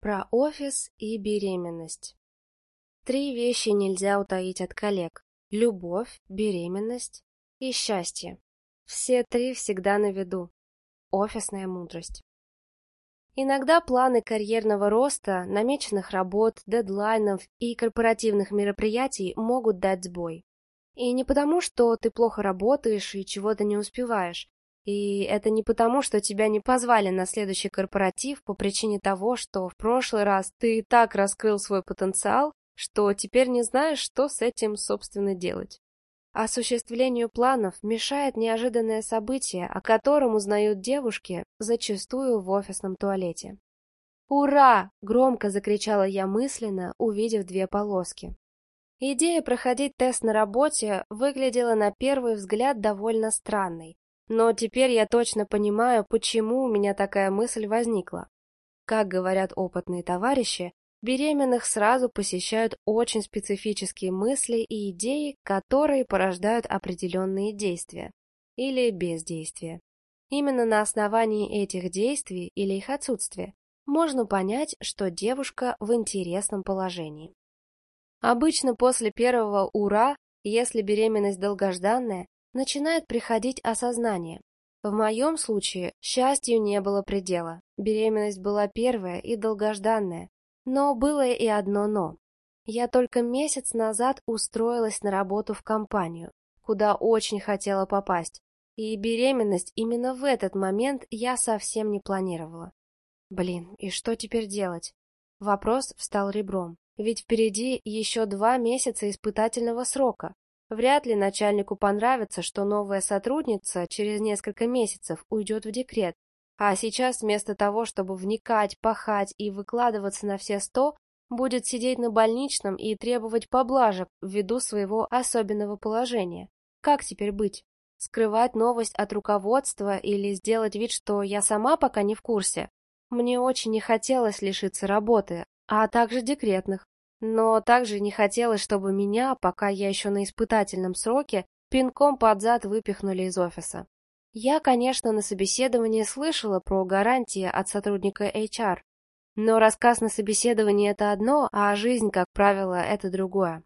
Про офис и беременность. Три вещи нельзя утаить от коллег. Любовь, беременность и счастье. Все три всегда на виду. Офисная мудрость. Иногда планы карьерного роста, намеченных работ, дедлайнов и корпоративных мероприятий могут дать сбой. И не потому, что ты плохо работаешь и чего-то не успеваешь, и это не потому, что тебя не позвали на следующий корпоратив по причине того, что в прошлый раз ты и так раскрыл свой потенциал, что теперь не знаешь, что с этим, собственно, делать. Осуществлению планов мешает неожиданное событие, о котором узнают девушки, зачастую в офисном туалете. «Ура!» – громко закричала я мысленно, увидев две полоски. Идея проходить тест на работе выглядела на первый взгляд довольно странной, но теперь я точно понимаю, почему у меня такая мысль возникла. Как говорят опытные товарищи, беременных сразу посещают очень специфические мысли и идеи, которые порождают определенные действия или бездействия. Именно на основании этих действий или их отсутствия можно понять, что девушка в интересном положении. Обычно после первого «ура», если беременность долгожданная, начинает приходить осознание. В моем случае счастью не было предела. Беременность была первая и долгожданная. Но было и одно «но». Я только месяц назад устроилась на работу в компанию, куда очень хотела попасть. И беременность именно в этот момент я совсем не планировала. Блин, и что теперь делать? Вопрос встал ребром. Ведь впереди еще два месяца испытательного срока. Вряд ли начальнику понравится, что новая сотрудница через несколько месяцев уйдет в декрет, а сейчас вместо того, чтобы вникать, пахать и выкладываться на все сто, будет сидеть на больничном и требовать поблажек ввиду своего особенного положения. Как теперь быть? Скрывать новость от руководства или сделать вид, что я сама пока не в курсе? Мне очень не хотелось лишиться работы, а также декретных. Но также не хотелось, чтобы меня, пока я еще на испытательном сроке, пинком под зад выпихнули из офиса. Я, конечно, на собеседовании слышала про гарантии от сотрудника HR, но рассказ на собеседовании – это одно, а жизнь, как правило, это другое.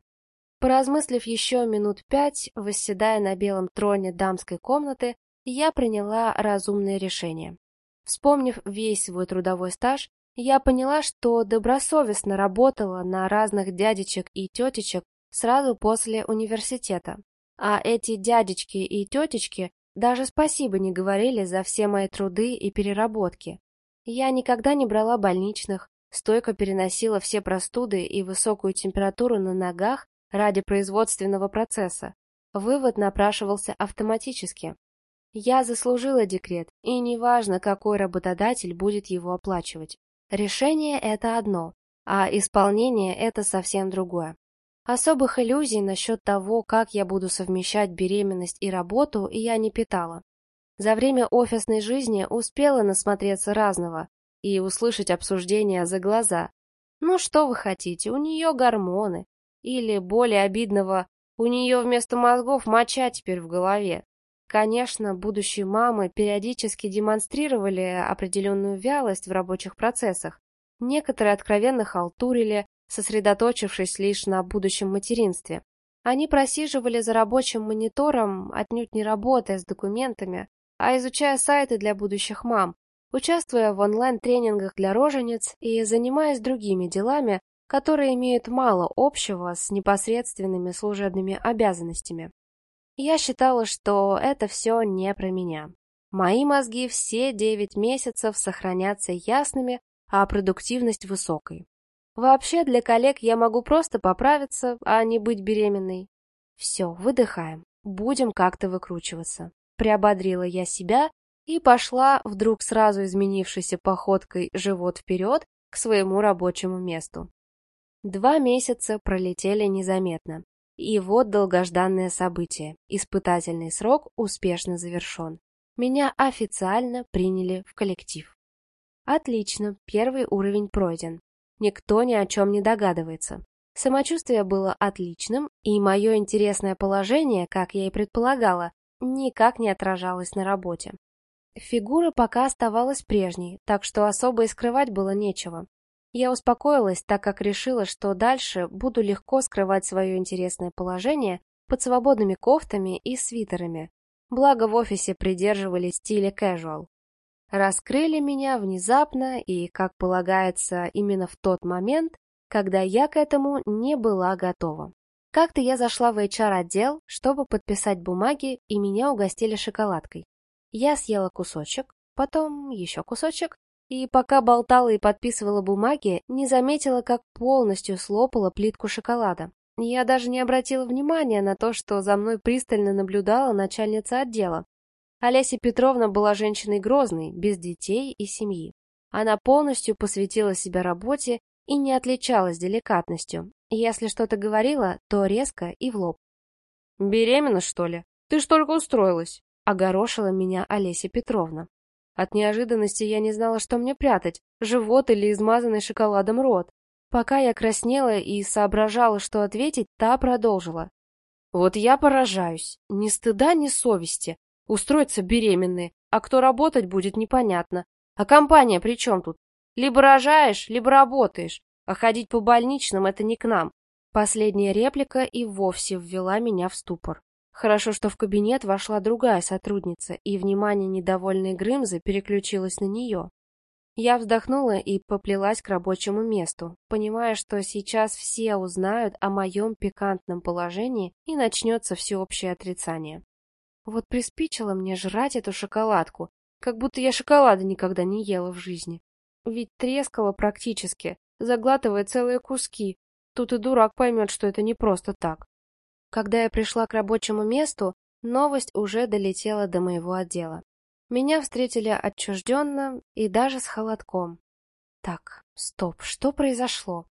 Поразмыслив еще минут пять, восседая на белом троне дамской комнаты, я приняла разумное решение. Вспомнив весь свой трудовой стаж, я поняла, что добросовестно работала на разных дядечек и тетечек сразу после университета. А эти дядечки и тетечки даже спасибо не говорили за все мои труды и переработки. Я никогда не брала больничных, стойко переносила все простуды и высокую температуру на ногах ради производственного процесса. Вывод напрашивался автоматически. Я заслужила декрет, и неважно, какой работодатель будет его оплачивать. Решение – это одно, а исполнение – это совсем другое. Особых иллюзий насчет того, как я буду совмещать беременность и работу, я не питала. За время офисной жизни успела насмотреться разного и услышать обсуждения за глаза. Ну что вы хотите, у нее гормоны. Или, более обидного, у нее вместо мозгов моча теперь в голове. Конечно, будущие мамы периодически демонстрировали определенную вялость в рабочих процессах. Некоторые откровенно халтурили, сосредоточившись лишь на будущем материнстве. Они просиживали за рабочим монитором, отнюдь не работая с документами, а изучая сайты для будущих мам, участвуя в онлайн-тренингах для рожениц и занимаясь другими делами, которые имеют мало общего с непосредственными служебными обязанностями. Я считала, что это все не про меня. Мои мозги все девять месяцев сохранятся ясными, а продуктивность высокой. Вообще, для коллег я могу просто поправиться, а не быть беременной. Все, выдыхаем, будем как-то выкручиваться. Приободрила я себя и пошла, вдруг сразу изменившейся походкой живот вперед, к своему рабочему месту. Два месяца пролетели незаметно. И вот долгожданное событие. Испытательный срок успешно завершен. Меня официально приняли в коллектив. Отлично, первый уровень пройден. Никто ни о чем не догадывается. Самочувствие было отличным, и мое интересное положение, как я и предполагала, никак не отражалось на работе. Фигура пока оставалась прежней, так что особо и скрывать было нечего. Я успокоилась, так как решила, что дальше буду легко скрывать свое интересное положение под свободными кофтами и свитерами. Благо в офисе придерживались стиля casual. Раскрыли меня внезапно и, как полагается, именно в тот момент, когда я к этому не была готова. Как-то я зашла в HR-отдел, чтобы подписать бумаги, и меня угостили шоколадкой. Я съела кусочек, потом еще кусочек, и пока болтала и подписывала бумаги, не заметила, как полностью слопала плитку шоколада. Я даже не обратила внимания на то, что за мной пристально наблюдала начальница отдела. Олеся Петровна была женщиной грозной, без детей и семьи. Она полностью посвятила себя работе и не отличалась деликатностью. Если что-то говорила, то резко и в лоб. «Беременна, что ли? Ты ж только устроилась!» — огорошила меня Олеся Петровна. От неожиданности я не знала, что мне прятать, живот или измазанный шоколадом рот. Пока я краснела и соображала, что ответить, та продолжила. Вот я поражаюсь. Ни стыда, ни совести. Устроиться беременные, а кто работать будет, непонятно. А компания при чем тут? Либо рожаешь, либо работаешь. А ходить по больничным – это не к нам. Последняя реплика и вовсе ввела меня в ступор. Хорошо, что в кабинет вошла другая сотрудница, и внимание недовольной Грымзы переключилось на нее. Я вздохнула и поплелась к рабочему месту, понимая, что сейчас все узнают о моем пикантном положении и начнется всеобщее отрицание. Вот приспичило мне жрать эту шоколадку, как будто я шоколада никогда не ела в жизни. Ведь трескала практически, заглатывая целые куски. Тут и дурак поймет, что это не просто так. Когда я пришла к рабочему месту, новость уже долетела до моего отдела. Меня встретили отчужденно и даже с холодком. Так, стоп, что произошло?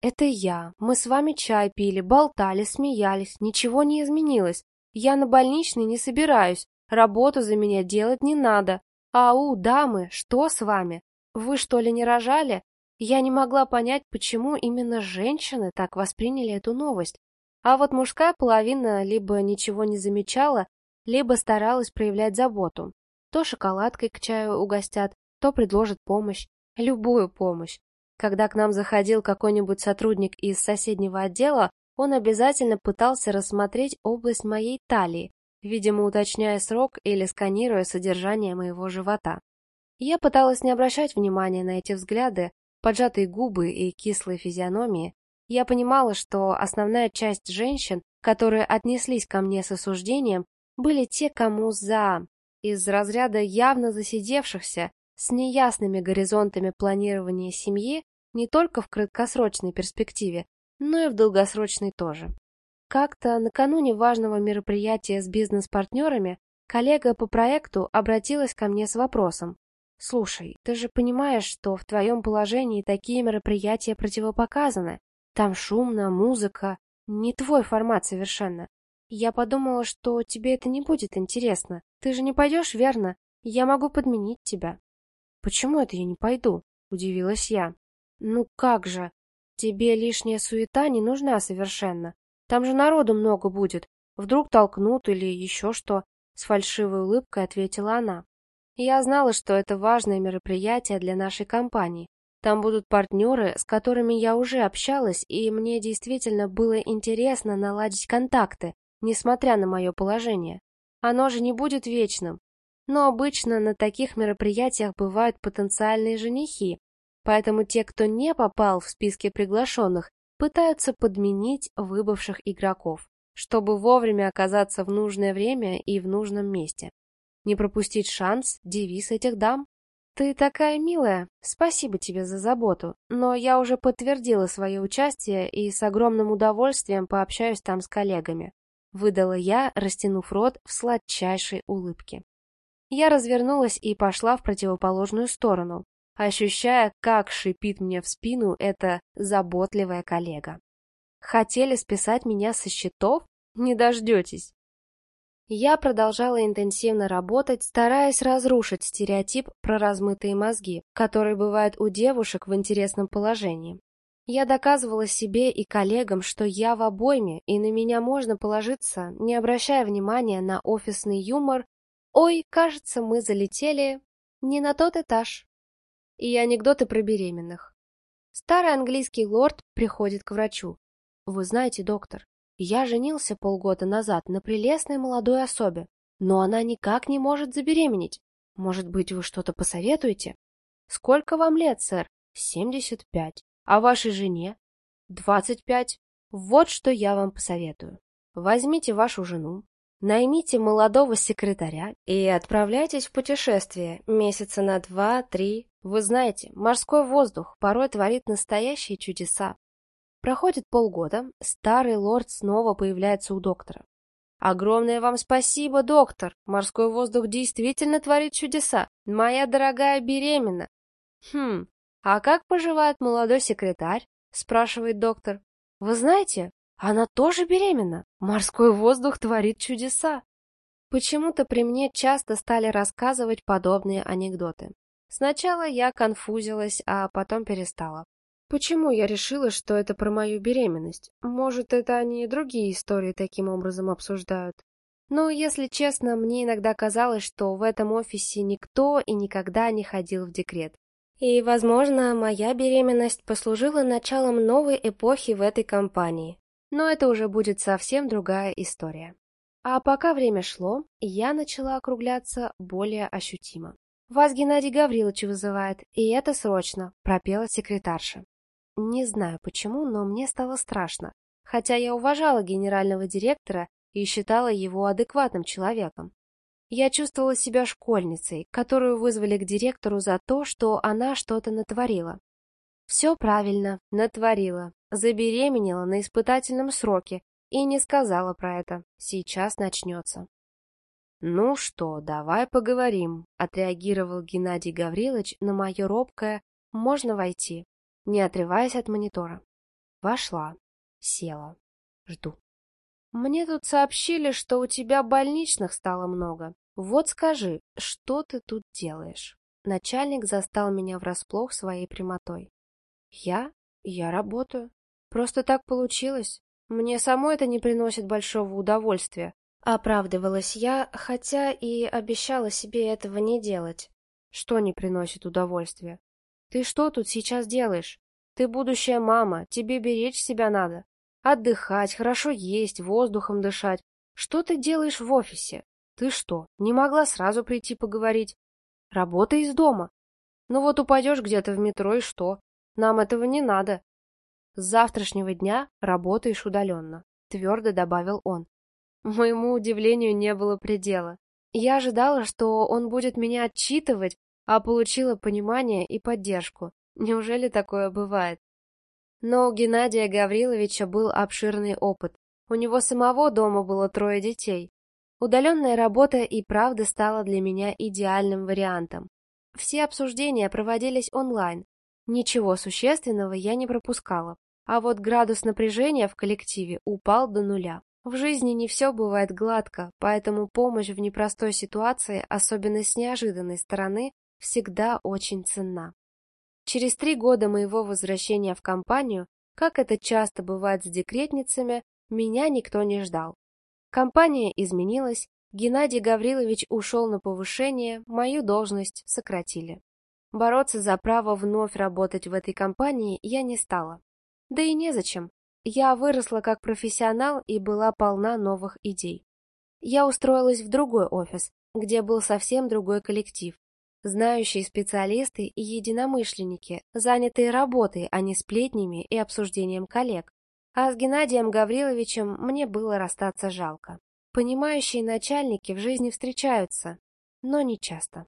Это я. Мы с вами чай пили, болтали, смеялись. Ничего не изменилось. Я на больничный не собираюсь. Работу за меня делать не надо. Ау, дамы, что с вами? Вы что ли не рожали? Я не могла понять, почему именно женщины так восприняли эту новость. А вот мужская половина либо ничего не замечала, либо старалась проявлять заботу. То шоколадкой к чаю угостят, то предложат помощь. Любую помощь. Когда к нам заходил какой-нибудь сотрудник из соседнего отдела, он обязательно пытался рассмотреть область моей талии, видимо, уточняя срок или сканируя содержание моего живота. Я пыталась не обращать внимания на эти взгляды, поджатые губы и кислые физиономии. Я понимала, что основная часть женщин, которые отнеслись ко мне с осуждением, были те, кому за, из разряда явно засидевшихся, с неясными горизонтами планирования семьи не только в краткосрочной перспективе, но и в долгосрочной тоже. Как-то накануне важного мероприятия с бизнес-партнерами коллега по проекту обратилась ко мне с вопросом. «Слушай, ты же понимаешь, что в твоем положении такие мероприятия противопоказаны? Там шумно, музыка, не твой формат совершенно. Я подумала, что тебе это не будет интересно. Ты же не пойдешь, верно? Я могу подменить тебя. Почему это я не пойду? Удивилась я. Ну как же? Тебе лишняя суета не нужна совершенно. Там же народу много будет. Вдруг толкнут или еще что. С фальшивой улыбкой ответила она. Я знала, что это важное мероприятие для нашей компании. Там будут партнеры, с которыми я уже общалась, и мне действительно было интересно наладить контакты, несмотря на мое положение. Оно же не будет вечным. Но обычно на таких мероприятиях бывают потенциальные женихи, поэтому те, кто не попал в списки приглашенных, пытаются подменить выбывших игроков, чтобы вовремя оказаться в нужное время и в нужном месте. Не пропустить шанс – девиз этих дам. Ты такая милая, спасибо тебе за заботу, но я уже подтвердила свое участие и с огромным удовольствием пообщаюсь там с коллегами. Выдала я, растянув рот в сладчайшей улыбке. Я развернулась и пошла в противоположную сторону, ощущая, как шипит мне в спину эта заботливая коллега. Хотели списать меня со счетов? Не дождетесь. Я продолжала интенсивно работать, стараясь разрушить стереотип про размытые мозги, который бывает у девушек в интересном положении. Я доказывала себе и коллегам, что я в обойме, и на меня можно положиться, не обращая внимания на офисный юмор «Ой, кажется, мы залетели не на тот этаж» и анекдоты про беременных. Старый английский лорд приходит к врачу. Вы знаете, доктор, я женился полгода назад на прелестной молодой особе, но она никак не может забеременеть. Может быть, вы что-то посоветуете? Сколько вам лет, сэр? Семьдесят пять. А вашей жене? Двадцать пять. Вот что я вам посоветую. Возьмите вашу жену, наймите молодого секретаря и отправляйтесь в путешествие месяца на два-три. Вы знаете, морской воздух порой творит настоящие чудеса. Проходит полгода, старый лорд снова появляется у доктора. Огромное вам спасибо, доктор. Морской воздух действительно творит чудеса. Моя дорогая беременна. Хм, а как поживает молодой секретарь? Спрашивает доктор. Вы знаете, она тоже беременна. Морской воздух творит чудеса. Почему-то при мне часто стали рассказывать подобные анекдоты. Сначала я конфузилась, а потом перестала. Почему я решила, что это про мою беременность? Может, это они и другие истории таким образом обсуждают? Но, если честно, мне иногда казалось, что в этом офисе никто и никогда не ходил в декрет. И, возможно, моя беременность послужила началом новой эпохи в этой компании. Но это уже будет совсем другая история. А пока время шло, я начала округляться более ощутимо. «Вас Геннадий Гаврилович вызывает, и это срочно», — пропела секретарша. Не знаю почему, но мне стало страшно, хотя я уважала генерального директора и считала его адекватным человеком. Я чувствовала себя школьницей, которую вызвали к директору за то, что она что-то натворила. Все правильно, натворила, забеременела на испытательном сроке и не сказала про это. Сейчас начнется. «Ну что, давай поговорим», — отреагировал Геннадий Гаврилович на мое робкое «можно войти» не отрываясь от монитора. Вошла, села, жду. Мне тут сообщили, что у тебя больничных стало много. Вот скажи, что ты тут делаешь? Начальник застал меня врасплох своей прямотой. Я? Я работаю. Просто так получилось. Мне самой это не приносит большого удовольствия. Оправдывалась я, хотя и обещала себе этого не делать. Что не приносит удовольствия? Ты что тут сейчас делаешь? Ты будущая мама, тебе беречь себя надо. Отдыхать, хорошо есть, воздухом дышать. Что ты делаешь в офисе? Ты что, не могла сразу прийти поговорить? Работай из дома. Ну вот упадешь где-то в метро и что? Нам этого не надо. С завтрашнего дня работаешь удаленно, твердо добавил он. Моему удивлению не было предела. Я ожидала, что он будет меня отчитывать, а получила понимание и поддержку. Неужели такое бывает? Но у Геннадия Гавриловича был обширный опыт. У него самого дома было трое детей. Удаленная работа и правда стала для меня идеальным вариантом. Все обсуждения проводились онлайн. Ничего существенного я не пропускала. А вот градус напряжения в коллективе упал до нуля. В жизни не все бывает гладко, поэтому помощь в непростой ситуации, особенно с неожиданной стороны, всегда очень ценна. Через три года моего возвращения в компанию, как это часто бывает с декретницами, меня никто не ждал. Компания изменилась, Геннадий Гаврилович ушел на повышение, мою должность сократили. Бороться за право вновь работать в этой компании я не стала. Да и незачем. Я выросла как профессионал и была полна новых идей. Я устроилась в другой офис, где был совсем другой коллектив, знающие специалисты и единомышленники, занятые работой, а не сплетнями и обсуждением коллег. А с Геннадием Гавриловичем мне было расстаться жалко. Понимающие начальники в жизни встречаются, но не часто.